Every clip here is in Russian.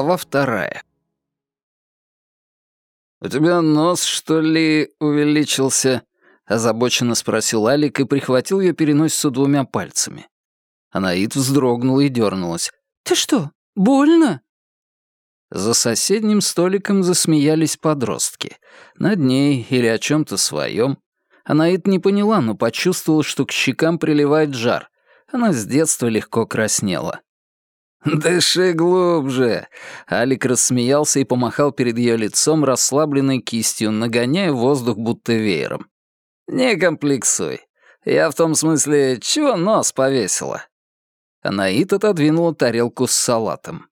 Глава вторая. «У тебя нос, что ли, увеличился?» — озабоченно спросил Алик и прихватил ее переносицу двумя пальцами. Анаит вздрогнула и дернулась. «Ты что, больно?» За соседним столиком засмеялись подростки. Над ней или о чем-то своем. Анаит не поняла, но почувствовала, что к щекам приливает жар. Она с детства легко краснела. «Дыши глубже!» Алик рассмеялся и помахал перед ее лицом расслабленной кистью, нагоняя воздух будто веером. «Не комплексуй. Я в том смысле, чего нос повесила?» Анаит отодвинула тарелку с салатом.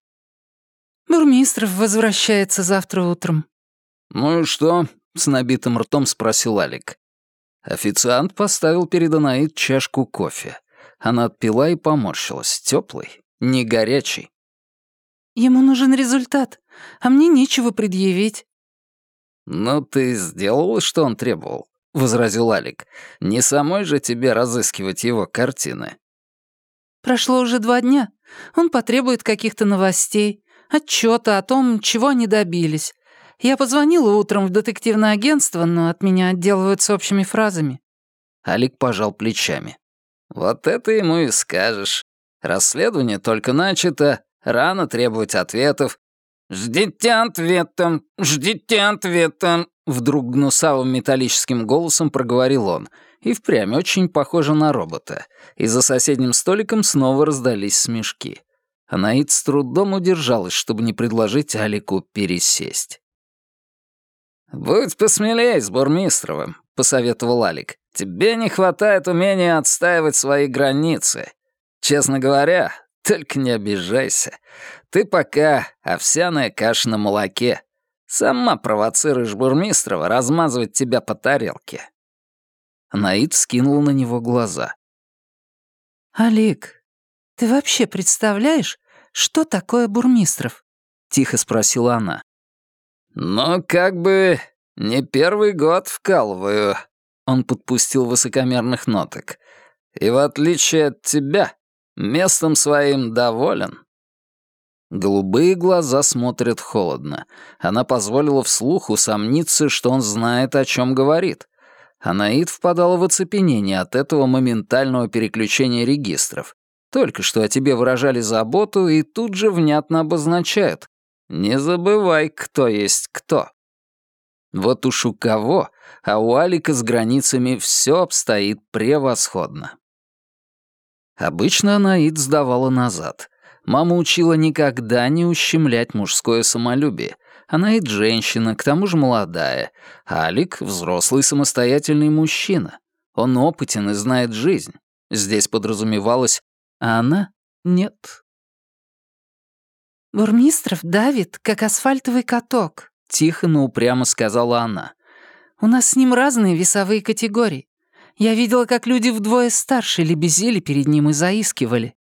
«Бурмистров возвращается завтра утром». «Ну и что?» — с набитым ртом спросил Алик. Официант поставил перед Анаит чашку кофе. Она отпила и поморщилась. Теплый, не горячий. Ему нужен результат, а мне нечего предъявить. «Ну, ты сделала, что он требовал», — возразил Алик. «Не самой же тебе разыскивать его картины». «Прошло уже два дня. Он потребует каких-то новостей, отчета о том, чего они добились. Я позвонила утром в детективное агентство, но от меня отделываются общими фразами». Алик пожал плечами. «Вот это ему и скажешь. Расследование только начато, рано требовать ответов. «Ждите ответа, ждите ответа», — вдруг гнусавым металлическим голосом проговорил он. И впрямь очень похоже на робота. И за соседним столиком снова раздались смешки. Анаид с трудом удержалась, чтобы не предложить Алику пересесть. «Будь посмелее с Бурмистровым», — посоветовал Алик. «Тебе не хватает умения отстаивать свои границы. Честно говоря, только не обижайся. Ты пока овсяная каша на молоке. Сама провоцируешь Бурмистрова размазывать тебя по тарелке». Наид скинула на него глаза. «Алик, ты вообще представляешь, что такое Бурмистров?» — тихо спросила она. «Ну, как бы не первый год вкалываю», — он подпустил высокомерных ноток. «И в отличие от тебя, Местом своим доволен?» Голубые глаза смотрят холодно. Она позволила вслух усомниться, что он знает, о чем говорит. Анаид впадала в оцепенение от этого моментального переключения регистров. Только что о тебе выражали заботу и тут же внятно обозначают. Не забывай, кто есть кто. Вот уж у кого, а у Алика с границами все обстоит превосходно. Обычно Анаид сдавала назад. Мама учила никогда не ущемлять мужское самолюбие. Анаид женщина, к тому же молодая. А Алик — взрослый самостоятельный мужчина. Он опытен и знает жизнь. Здесь подразумевалось, а она — нет. «Бурмистров давит, как асфальтовый каток», — тихо, но упрямо сказала она. «У нас с ним разные весовые категории. Я видела, как люди вдвое старше лебезили перед ним и заискивали.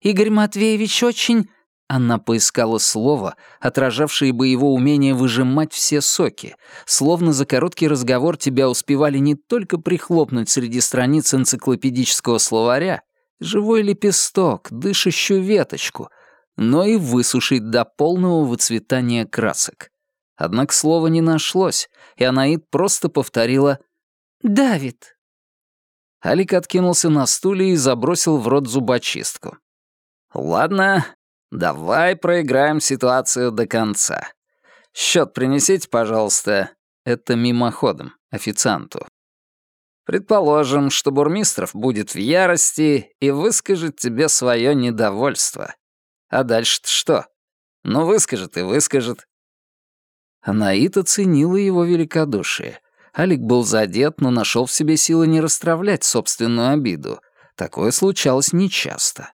Игорь Матвеевич очень...» Она поискала слово, отражавшее бы его умение выжимать все соки, словно за короткий разговор тебя успевали не только прихлопнуть среди страниц энциклопедического словаря, живой лепесток, дышащую веточку, но и высушить до полного выцветания красок. Однако слова не нашлось, и Анаид просто повторила «Давид, Алик откинулся на стуле и забросил в рот зубочистку. «Ладно, давай проиграем ситуацию до конца. Счет принесите, пожалуйста. Это мимоходом, официанту. Предположим, что Бурмистров будет в ярости и выскажет тебе свое недовольство. А дальше-то что? Ну, выскажет и выскажет». Анаит оценила его великодушие — Алик был задет, но нашел в себе силы не расстравлять собственную обиду. Такое случалось нечасто.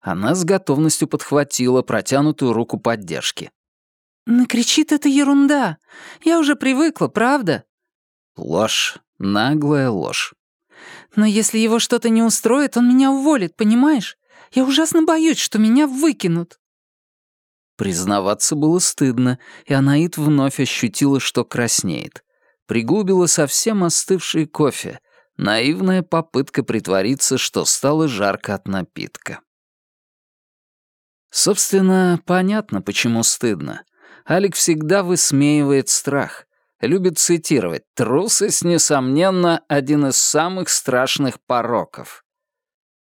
Она с готовностью подхватила протянутую руку поддержки. «Накричит это ерунда. Я уже привыкла, правда?» Ложь. Наглая ложь. «Но если его что-то не устроит, он меня уволит, понимаешь? Я ужасно боюсь, что меня выкинут». Признаваться было стыдно, и Анаит вновь ощутила, что краснеет пригубила совсем остывший кофе, наивная попытка притвориться, что стало жарко от напитка. Собственно, понятно, почему стыдно. Алик всегда высмеивает страх. Любит цитировать «Трусость, несомненно, один из самых страшных пороков».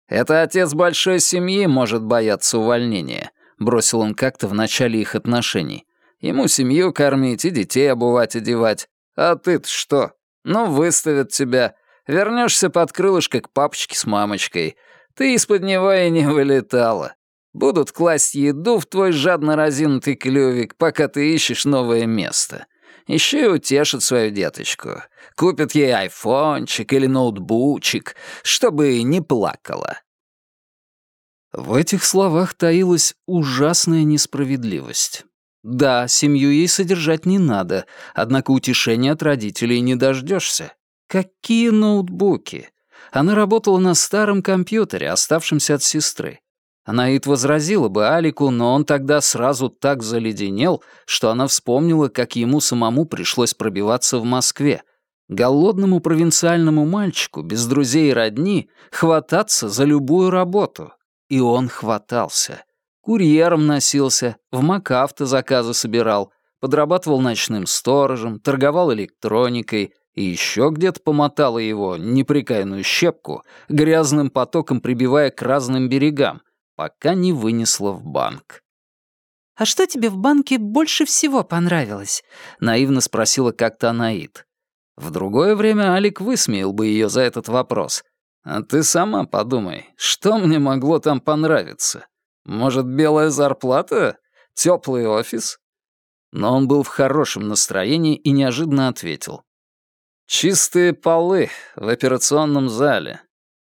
«Это отец большой семьи может бояться увольнения», — бросил он как-то в начале их отношений. «Ему семью кормить и детей обувать, одевать. А ты-то что? Ну, выставят тебя. Вернешься под крылышко к папочке с мамочкой. Ты из-под него и не вылетала. Будут класть еду в твой жадно разинутый клювик, пока ты ищешь новое место. Еще и утешат свою деточку. Купят ей айфончик или ноутбучик, чтобы не плакала. В этих словах таилась ужасная несправедливость. Да, семью ей содержать не надо, однако утешения от родителей не дождешься. Какие ноутбуки? Она работала на старом компьютере, оставшемся от сестры. Анаит возразила бы Алику, но он тогда сразу так заледенел, что она вспомнила, как ему самому пришлось пробиваться в Москве. Голодному провинциальному мальчику, без друзей и родни, хвататься за любую работу. И он хватался. Курьером носился, в МакАвто заказы собирал, подрабатывал ночным сторожем, торговал электроникой и еще где-то помотала его, неприкаянную щепку, грязным потоком прибивая к разным берегам, пока не вынесла в банк. «А что тебе в банке больше всего понравилось?» — наивно спросила как-то Анаит. В другое время Алик высмеял бы ее за этот вопрос. «А ты сама подумай, что мне могло там понравиться? Может, белая зарплата? Теплый офис?» Но он был в хорошем настроении и неожиданно ответил. «Чистые полы в операционном зале,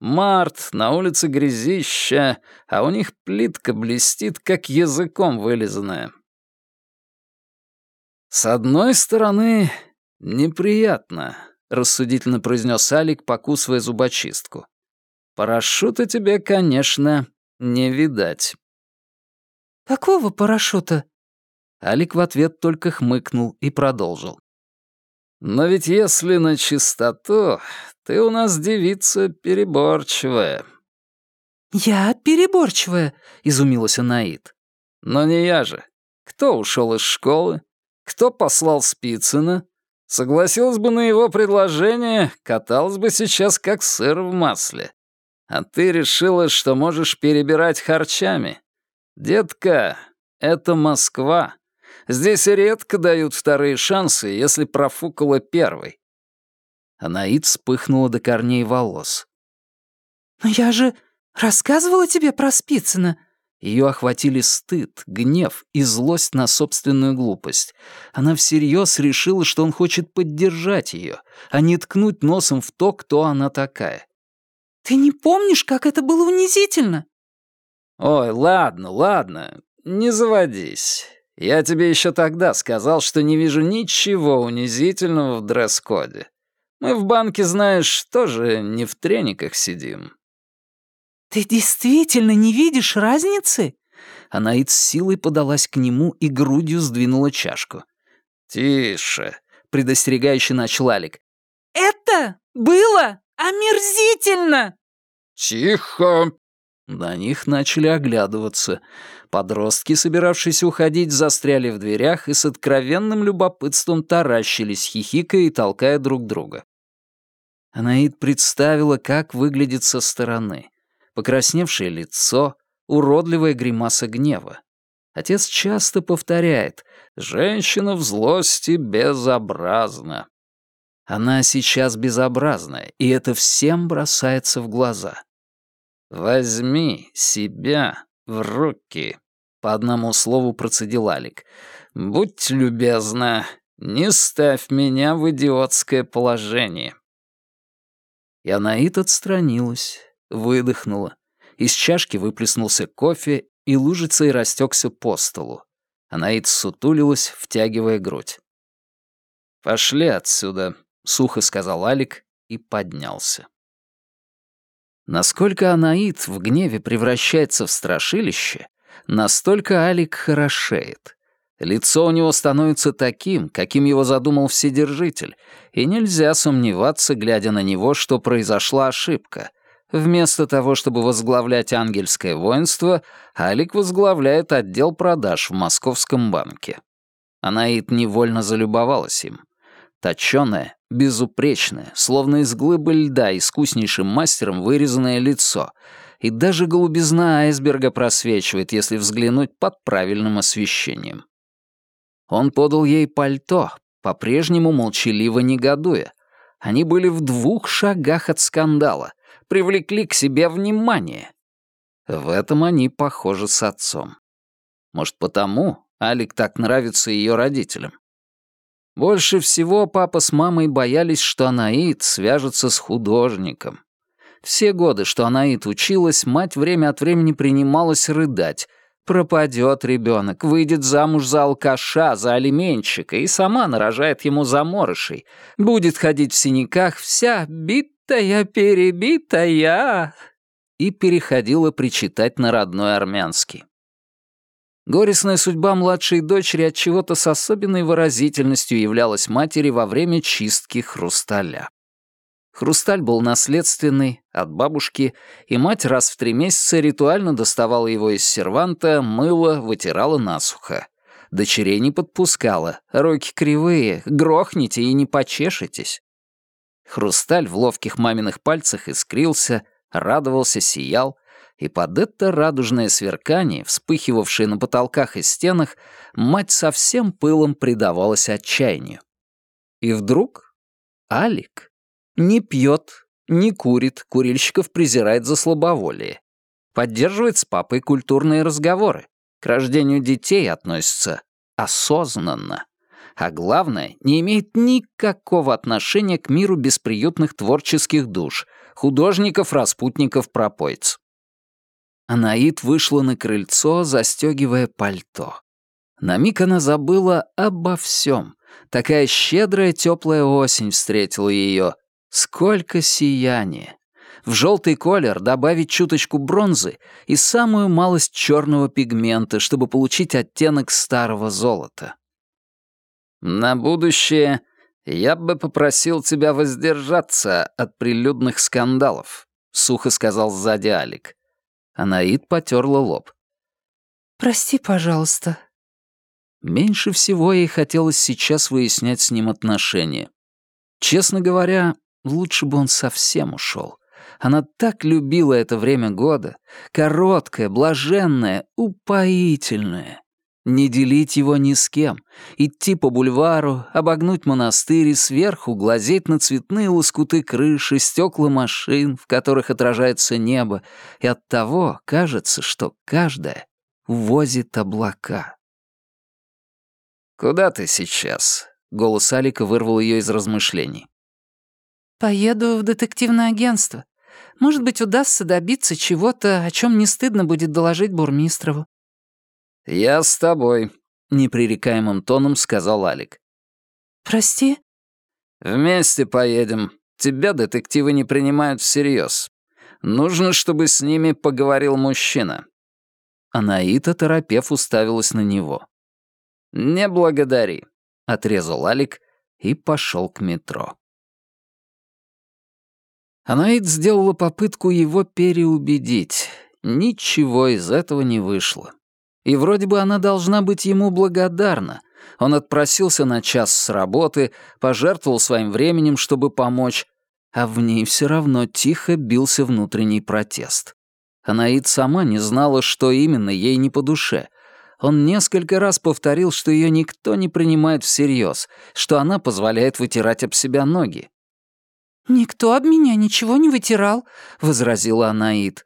Март, на улице грязища, а у них плитка блестит, как языком вылизанная. «С одной стороны, неприятно», — рассудительно произнес Алик, покусывая зубочистку. «Парашюта тебе, конечно, не видать». «Какого парашюта?» Алик в ответ только хмыкнул и продолжил. «Но ведь если на чистоту, ты у нас девица переборчивая». «Я переборчивая?» — изумилась Анаит. «Но не я же. Кто ушел из школы? Кто послал Спицына? Согласилась бы на его предложение, каталась бы сейчас как сыр в масле. А ты решила, что можешь перебирать харчами. Детка, это Москва. Здесь редко дают вторые шансы, если профукала первый. Анаид вспыхнула до корней волос. «Но я же рассказывала тебе про Спицына». Ее охватили стыд, гнев и злость на собственную глупость. Она всерьез решила, что он хочет поддержать ее, а не ткнуть носом в то, кто она такая. «Ты не помнишь, как это было унизительно?» «Ой, ладно, ладно, не заводись. Я тебе еще тогда сказал, что не вижу ничего унизительного в дресс-коде. Мы в банке, знаешь, тоже не в трениках сидим». «Ты действительно не видишь разницы?» Анаид с силой подалась к нему и грудью сдвинула чашку. «Тише», — предостерегающе начал Алик. «Это было омерзительно!» «Тихо!» На них начали оглядываться. Подростки, собиравшиеся уходить, застряли в дверях и с откровенным любопытством таращились, хихикая и толкая друг друга. Анаид представила, как выглядит со стороны. Покрасневшее лицо, уродливая гримаса гнева. Отец часто повторяет «Женщина в злости безобразна». Она сейчас безобразная, и это всем бросается в глаза. «Возьми себя в руки», — по одному слову процедил Алик. «Будь любезна, не ставь меня в идиотское положение». И Анаит отстранилась, выдохнула. Из чашки выплеснулся кофе, и лужицей растекся по столу. Анаит сутулилась, втягивая грудь. «Пошли отсюда», — сухо сказал Алик и поднялся. Насколько Анаит в гневе превращается в страшилище, настолько Алик хорошеет. Лицо у него становится таким, каким его задумал Вседержитель, и нельзя сомневаться, глядя на него, что произошла ошибка. Вместо того, чтобы возглавлять ангельское воинство, Алик возглавляет отдел продаж в Московском банке. Анаит невольно залюбовалась им. Точёное, безупречное, словно из глыбы льда искуснейшим мастером вырезанное лицо, и даже голубизна айсберга просвечивает, если взглянуть под правильным освещением. Он подал ей пальто, по-прежнему молчаливо негодуя. Они были в двух шагах от скандала, привлекли к себе внимание. В этом они похожи с отцом. Может, потому Алик так нравится ее родителям. Больше всего папа с мамой боялись, что Анаит свяжется с художником. Все годы, что Анаит училась, мать время от времени принималась рыдать. Пропадет ребенок, выйдет замуж за алкаша, за алименщика и сама нарожает ему заморышей. Будет ходить в синяках вся битая-перебитая. И переходила причитать на родной армянский. Горестная судьба младшей дочери от чего-то с особенной выразительностью являлась матери во время чистки хрусталя. Хрусталь был наследственный, от бабушки, и мать раз в три месяца ритуально доставала его из серванта, мыла, вытирала насухо. Дочерей не подпускала, руки кривые, грохните и не почешетесь. Хрусталь в ловких маминых пальцах искрился, радовался, сиял, и под это радужное сверкание, вспыхивавшее на потолках и стенах, мать со всем пылом предавалась отчаянию. И вдруг Алик не пьет, не курит, курильщиков презирает за слабоволие. Поддерживает с папой культурные разговоры. К рождению детей относится осознанно. А главное, не имеет никакого отношения к миру бесприютных творческих душ, художников-распутников-пропойц. Анаит вышла на крыльцо, застегивая пальто. На миг она забыла обо всем. Такая щедрая теплая осень встретила ее, Сколько сияния! В желтый колер добавить чуточку бронзы и самую малость черного пигмента, чтобы получить оттенок старого золота. На будущее я бы попросил тебя воздержаться от прилюдных скандалов, сухо сказал сзади Алик. Анаид потерла лоб. «Прости, пожалуйста». Меньше всего ей хотелось сейчас выяснять с ним отношения. Честно говоря, Лучше бы он совсем ушел. Она так любила это время года. Короткое, блаженное, упоительное. Не делить его ни с кем. Идти по бульвару, обогнуть монастырь и сверху глазеть на цветные лоскуты крыши, стекла машин, в которых отражается небо, и оттого кажется, что каждая возит облака. «Куда ты сейчас?» — голос Алика вырвал ее из размышлений. «Поеду в детективное агентство. Может быть, удастся добиться чего-то, о чем не стыдно будет доложить Бурмистрову». «Я с тобой», — непререкаемым тоном сказал Алик. «Прости?» «Вместе поедем. Тебя детективы не принимают всерьез. Нужно, чтобы с ними поговорил мужчина». Анаита, торопев, уставилась на него. «Не благодари», — отрезал Алик и пошел к метро. Анаид сделала попытку его переубедить. Ничего из этого не вышло. И вроде бы она должна быть ему благодарна. Он отпросился на час с работы, пожертвовал своим временем, чтобы помочь, а в ней все равно тихо бился внутренний протест. Анаид сама не знала, что именно ей не по душе. Он несколько раз повторил, что ее никто не принимает всерьез, что она позволяет вытирать об себя ноги. «Никто об меня ничего не вытирал», — возразила Анаит.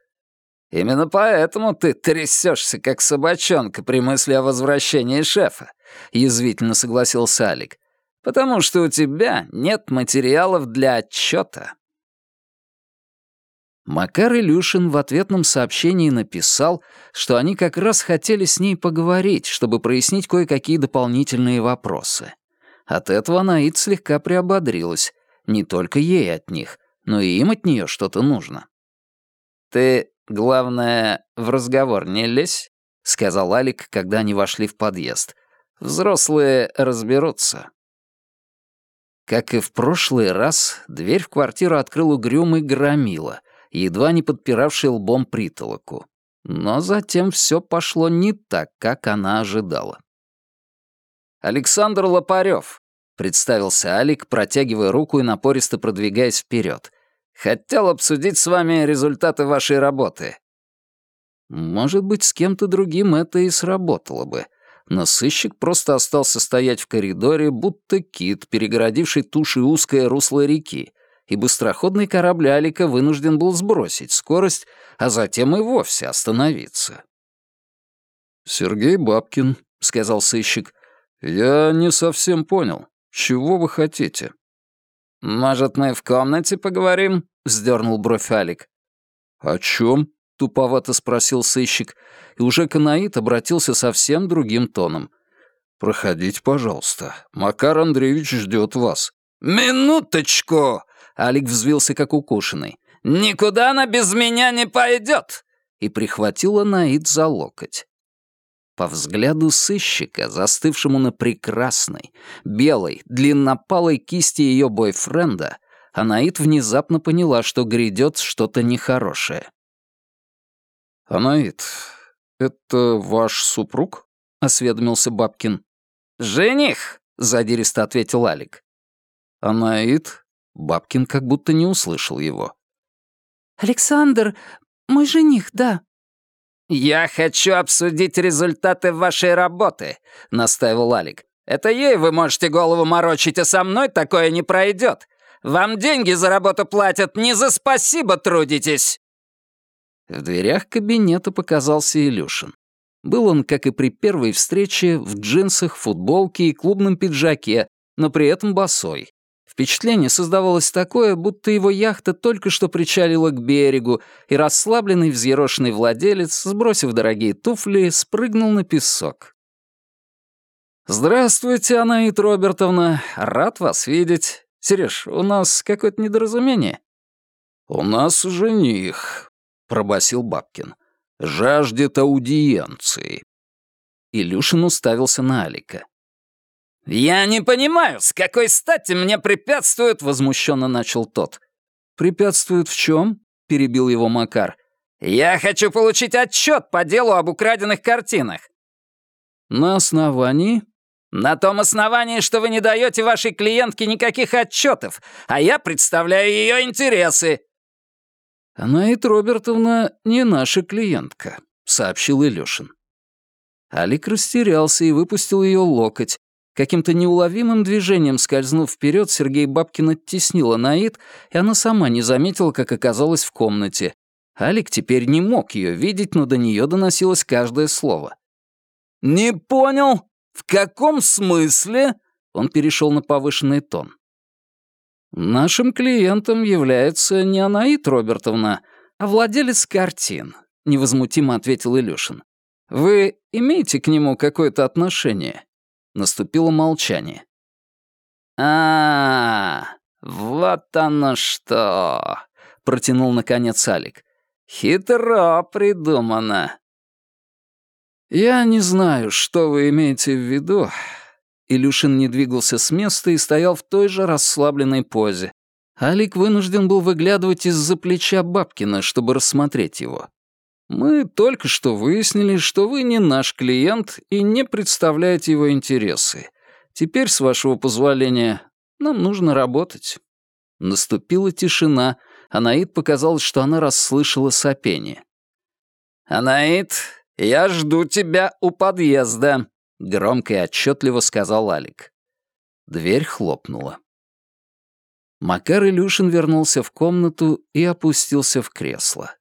«Именно поэтому ты трясешься, как собачонка при мысли о возвращении шефа», — язвительно согласился Алик. «Потому что у тебя нет материалов для отчета». Макар Илюшин в ответном сообщении написал, что они как раз хотели с ней поговорить, чтобы прояснить кое-какие дополнительные вопросы. От этого Анаит слегка приободрилась, не только ей от них, но и им от нее что-то нужно. «Ты, главное, в разговор не лезь», — сказал Алик, когда они вошли в подъезд. «Взрослые разберутся». Как и в прошлый раз, дверь в квартиру открыл угрюмый громила, едва не подпиравший лбом притолоку. Но затем все пошло не так, как она ожидала. «Александр Лопарев», — представился Алик, протягивая руку и напористо продвигаясь вперед. «Хотел обсудить с вами результаты вашей работы». Может быть, с кем-то другим это и сработало бы, но сыщик просто остался стоять в коридоре, будто кит, перегородивший тушей узкое русло реки, и быстроходный корабль Алика вынужден был сбросить скорость, а затем и вовсе остановиться. «Сергей Бабкин», — сказал сыщик, — «я не совсем понял. Чего вы хотите?» «Может, мы в комнате поговорим?» — вздернул бровь Алик. «О чем?» — туповато спросил сыщик, и уже Канаид обратился совсем другим тоном. «Проходите, пожалуйста. Макар Андреевич ждет вас». «Минуточку!» — Алик взвился как укушенный. «Никуда она без меня не пойдет!» и прихватила Наид за локоть. По взгляду сыщика, застывшему на прекрасной, белой, длиннопалой кисти ее бойфренда, Анаит внезапно поняла, что грядет что-то нехорошее. «Анаит, это ваш супруг?» — осведомился Бабкин. «Жених!» — задиристо ответил Алик. «Анаит?» — Бабкин как будто не услышал его. «Александр, мой жених, да». «Я хочу обсудить результаты вашей работы», — настаивал Алик. «Это ей вы можете голову морочить, а со мной такое не пройдет. Вам деньги за работу платят, не за спасибо трудитесь». В дверях кабинета показался Илюшин. Был он, как и при первой встрече, в джинсах, футболке и клубном пиджаке, но при этом босой. Впечатление создавалось такое, будто его яхта только что причалила к берегу, и расслабленный взъерошенный владелец, сбросив дорогие туфли, спрыгнул на песок. «Здравствуйте, Анаит Робертовна. Рад вас видеть. Сереж, у нас какое-то недоразумение?» «У нас жених», — пробасил Бабкин. «Жаждет аудиенции». Илюшин уставился на Алика. «Я не понимаю, с какой стати мне препятствуют?» — возмущенно начал тот. «Препятствуют в чем?» — перебил его Макар. «Я хочу получить отчет по делу об украденных картинах». «На основании?» «На том основании, что вы не даете вашей клиентке никаких отчетов, а я представляю ее интересы». «Анаит Робертовна не наша клиентка», — сообщил Илюшин. Алик растерялся и выпустил ее локоть. Каким-то неуловимым движением скользнув вперед, Сергей Бабкин оттеснила Наид, и она сама не заметила, как оказалась в комнате. Алик теперь не мог ее видеть, но до нее доносилось каждое слово. «Не понял? В каком смысле?» Он перешел на повышенный тон. «Нашим клиентом является не Анаит Робертовна, а владелец картин», — невозмутимо ответил Илюшин. «Вы имеете к нему какое-то отношение?» Наступило молчание. а, -а, -а вот оно что!» — протянул наконец Алик. «Хитро придумано». «Я не знаю, что вы имеете в виду, Илюшин не двигался с места и стоял в той же расслабленной позе. Алик вынужден был выглядывать из-за плеча Бабкина, чтобы рассмотреть его. «Мы только что выяснили, что вы не наш клиент и не представляете его интересы. Теперь, с вашего позволения, нам нужно работать». Наступила тишина, Анаид показалось, что она расслышала сопение. «Анаид, я жду тебя у подъезда», — громко и отчетливо сказал Алик. Дверь хлопнула. Макар Илюшин вернулся в комнату и опустился в кресло.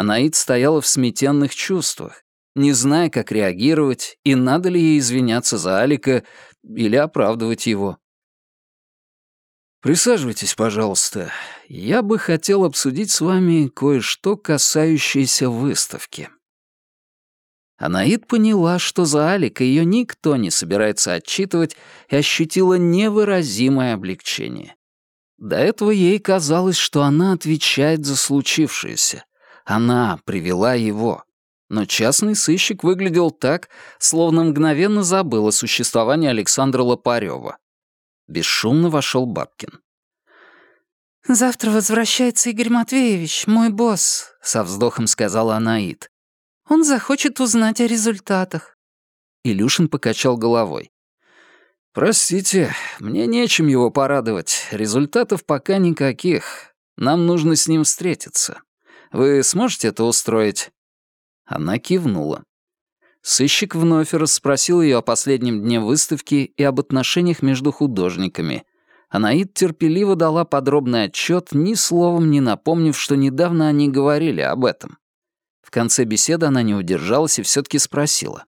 Анаид стояла в сметенных чувствах, не зная, как реагировать, и надо ли ей извиняться за Алика или оправдывать его. «Присаживайтесь, пожалуйста. Я бы хотел обсудить с вами кое-что, касающееся выставки». Анаид поняла, что за Алика ее никто не собирается отчитывать, и ощутила невыразимое облегчение. До этого ей казалось, что она отвечает за случившееся. Она привела его. Но частный сыщик выглядел так, словно мгновенно забыл о существовании Александра Лопарева. Бесшумно вошел Бабкин. «Завтра возвращается Игорь Матвеевич, мой босс», — со вздохом сказала Анаит. «Он захочет узнать о результатах». Илюшин покачал головой. «Простите, мне нечем его порадовать. Результатов пока никаких. Нам нужно с ним встретиться. Вы сможете это устроить?» Она кивнула. Сыщик вновь расспросил ее о последнем дне выставки и об отношениях между художниками. Анаид терпеливо дала подробный отчет, ни словом не напомнив, что недавно они говорили об этом. В конце беседы она не удержалась и все таки спросила.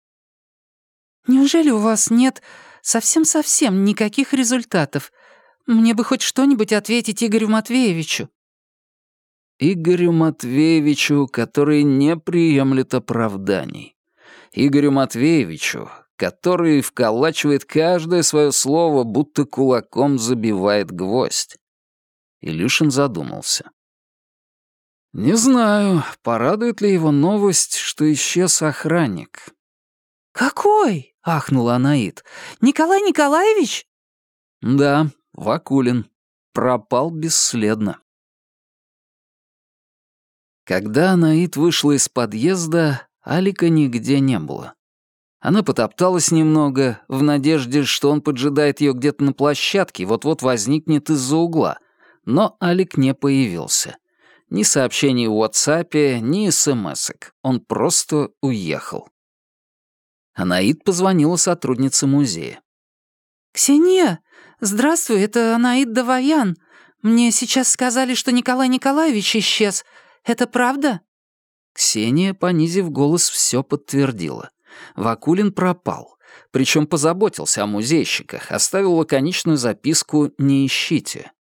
«Неужели у вас нет совсем-совсем никаких результатов? Мне бы хоть что-нибудь ответить Игорю Матвеевичу». Игорю Матвеевичу, который не приемлет оправданий. Игорю Матвеевичу, который вколачивает каждое свое слово, будто кулаком забивает гвоздь. Илюшин задумался. «Не знаю, порадует ли его новость, что исчез охранник». «Какой?» — ахнула Анаит. «Николай Николаевич?» «Да, Вакулин. Пропал бесследно». Когда Анаит вышла из подъезда, Алика нигде не было. Она потопталась немного, в надежде, что он поджидает ее где-то на площадке вот-вот возникнет из-за угла. Но Алик не появился. Ни сообщений в WhatsApp, ни смс-ок. Он просто уехал. Анаид позвонила сотруднице музея. «Ксения, здравствуй, это Анаид Даваян. Мне сейчас сказали, что Николай Николаевич исчез. Это правда?» Ксения, понизив голос, все подтвердила. Вакулин пропал. Причем позаботился о музейщиках, оставил лаконичную записку «Не ищите».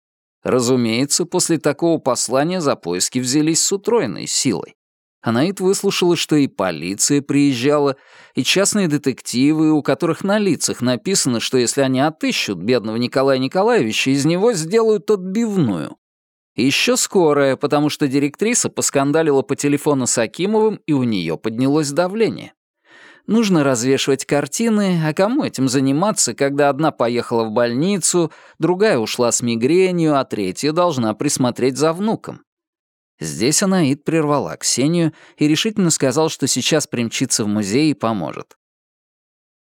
Разумеется, после такого послания за поиски взялись с утроенной силой. Анаит выслушала, что и полиция приезжала, и частные детективы, у которых на лицах написано, что если они отыщут бедного Николая Николаевича, из него сделают отбивную. Еще скорая, потому что директриса поскандалила по телефону с Акимовым, и у нее поднялось давление. Нужно развешивать картины, а кому этим заниматься, когда одна поехала в больницу, другая ушла с мигренью, а третья должна присмотреть за внуком? Здесь Анаид прервала Ксению и решительно сказал, что сейчас примчится в музей и поможет.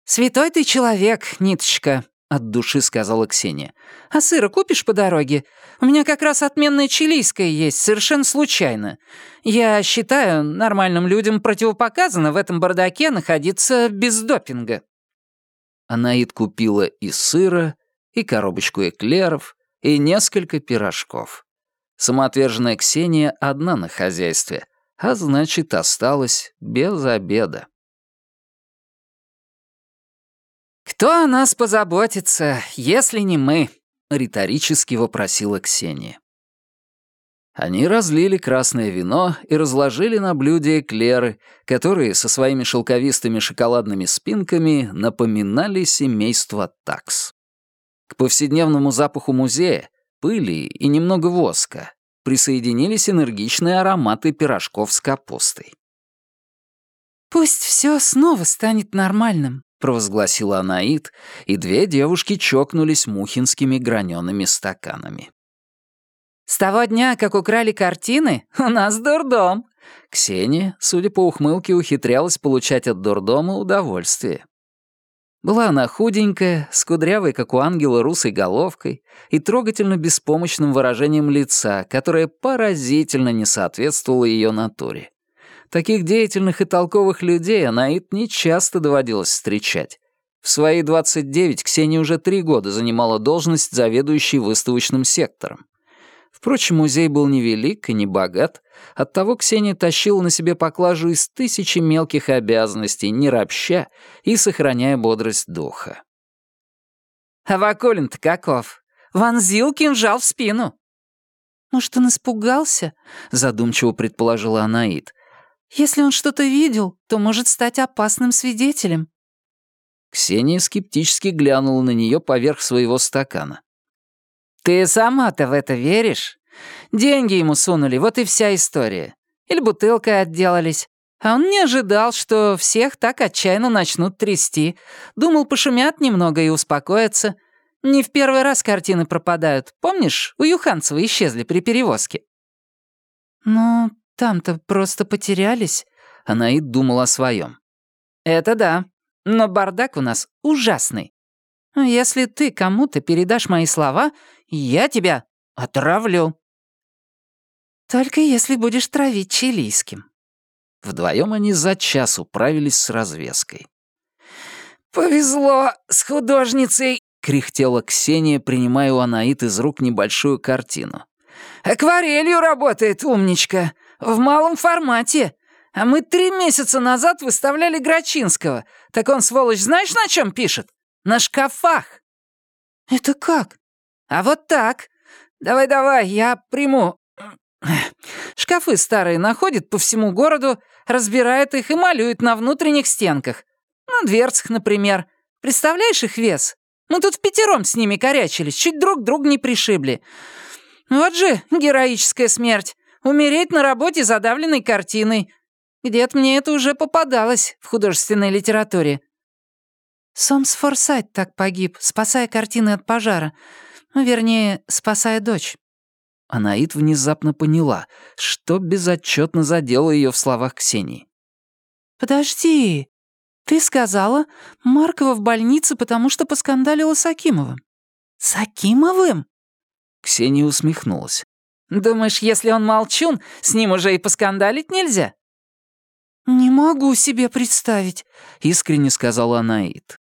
«Святой ты человек, Ниточка», — от души сказала Ксения. «А сыра купишь по дороге? У меня как раз отменное чилийское есть, совершенно случайно. Я считаю, нормальным людям противопоказано в этом бардаке находиться без допинга». Анаид купила и сыра, и коробочку эклеров, и несколько пирожков. Самоотверженная Ксения одна на хозяйстве, а значит, осталась без обеда. «Кто о нас позаботится, если не мы?» — риторически вопросила Ксения. Они разлили красное вино и разложили на блюде эклеры, которые со своими шелковистыми шоколадными спинками напоминали семейство такс. К повседневному запаху музея пыли и немного воска присоединились энергичные ароматы пирожков с капустой. «Пусть все снова станет нормальным», — провозгласила Анаит, и две девушки чокнулись мухинскими гранеными стаканами. «С того дня, как украли картины, у нас дурдом». Ксения, судя по ухмылке, ухитрялась получать от дурдома удовольствие. Была она худенькая, с кудрявой, как у ангела, русой головкой и трогательно беспомощным выражением лица, которое поразительно не соответствовало ее натуре. Таких деятельных и толковых людей Анаит не часто доводилось встречать. В свои 29 Ксения уже три года занимала должность заведующей выставочным сектором. Впрочем, музей был невелик и не богат, оттого Ксения тащила на себе поклажу из тысячи мелких обязанностей, не ропща и сохраняя бодрость духа. «А Вакулин-то каков? Вонзил кинжал в спину!» «Может, он испугался?» — задумчиво предположила Анаит. «Если он что-то видел, то может стать опасным свидетелем». Ксения скептически глянула на нее поверх своего стакана. «Ты сама-то в это веришь? Деньги ему сунули, вот и вся история. Или бутылкой отделались. А он не ожидал, что всех так отчаянно начнут трясти. Думал, пошумят немного и успокоятся. Не в первый раз картины пропадают. Помнишь, у Юханцева исчезли при перевозке?» «Ну, там-то просто потерялись», — Анаид думал о своем. «Это да, но бардак у нас ужасный. Если ты кому-то передашь мои слова, я тебя отравлю». «Только если будешь травить чилийским». Вдвоем они за час управились с развеской. «Повезло с художницей», — кряхтела Ксения, принимая у Анаит из рук небольшую картину. «Акварелью работает, умничка. В малом формате. А мы три месяца назад выставляли Грачинского. Так он, сволочь, знаешь, на чем пишет? На шкафах». «Это как?» «А вот так. Давай-давай, я приму. Шкафы старые находит по всему городу, разбирает их и малюет на внутренних стенках. На дверцах, например. Представляешь их вес? Мы тут в пятером с ними корячились, чуть друг друга не пришибли. Вот же героическая смерть. Умереть на работе задавленной картиной. Где-то мне это уже попадалось в художественной литературе. Сомс Форсайт так погиб, спасая картины от пожара. Ну, вернее, спасая дочь. Анаит внезапно поняла, что безотчетно задело ее в словах Ксении. «Подожди, ты сказала, Маркова в больнице, потому что поскандалила с Акимовым». «С Акимовым?» Ксения усмехнулась. «Думаешь, если он молчун, с ним уже и поскандалить нельзя?» «Не могу себе представить», — искренне сказала Анаит.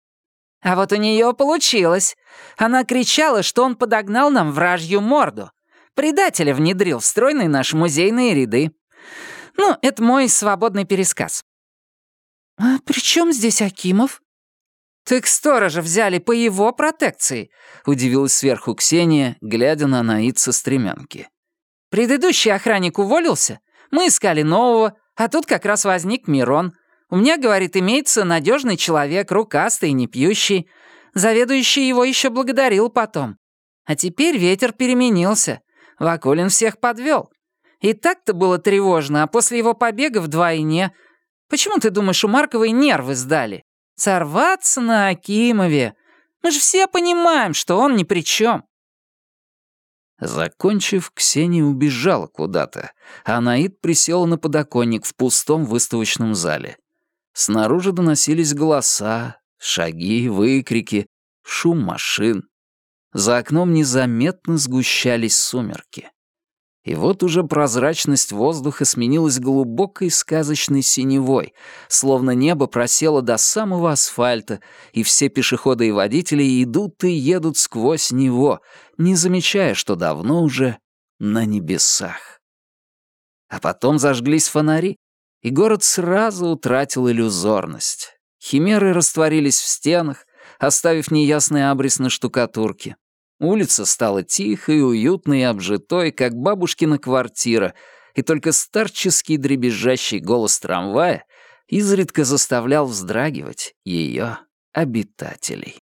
«А вот у нее получилось. Она кричала, что он подогнал нам вражью морду. Предателя внедрил в стройные наши музейные ряды. Ну, это мой свободный пересказ». «А при чем здесь Акимов?» «Так сторожа взяли по его протекции», — удивилась сверху Ксения, глядя на Наид со стремянки. «Предыдущий охранник уволился, мы искали нового, а тут как раз возник Мирон. У меня, говорит, имеется надежный человек, рукастый, не пьющий. Заведующий его еще благодарил потом. А теперь ветер переменился. Вакулин всех подвел. И так-то было тревожно, а после его побега вдвойне. Почему ты думаешь, у Марковой нервы сдали? Сорваться на Акимове. Мы же все понимаем, что он ни при чем. Закончив, Ксения убежала куда-то, а Наид присела на подоконник в пустом выставочном зале. Снаружи доносились голоса, шаги, выкрики, шум машин. За окном незаметно сгущались сумерки. И вот уже прозрачность воздуха сменилась глубокой сказочной синевой, словно небо просело до самого асфальта, и все пешеходы и водители идут и едут сквозь него, не замечая, что давно уже на небесах. А потом зажглись фонари, и город сразу утратил иллюзорность. Химеры растворились в стенах, оставив неясный абрис на штукатурке. Улица стала тихой, уютной и обжитой, как бабушкина квартира, и только старческий дребезжащий голос трамвая изредка заставлял вздрагивать ее обитателей.